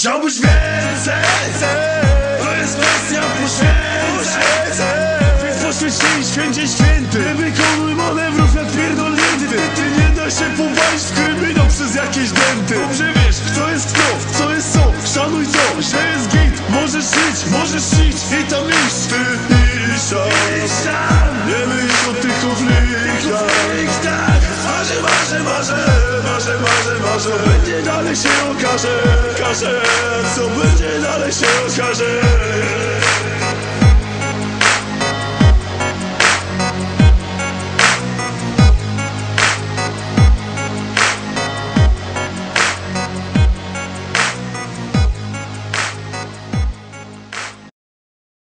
Chciałbyś więcej? To jest kwestia poświęceń. Więc poświęć się i święcie święty. Nie wykonuj manewrów jak pierdolnięty Ty nie da się powalić w kryminał przez jakieś dęty. Dobrze wiesz, kto jest kto, co jest co. Szanuj to, że jest git. Możesz żyć, możesz żyć i tam iść. Ty iść tam. Nie myśl o tych konfliktach Marzę, marzę, marzę Marzę, marzę, marzę. Będzie dalej się okaże Każe, co będzie dalej się okaże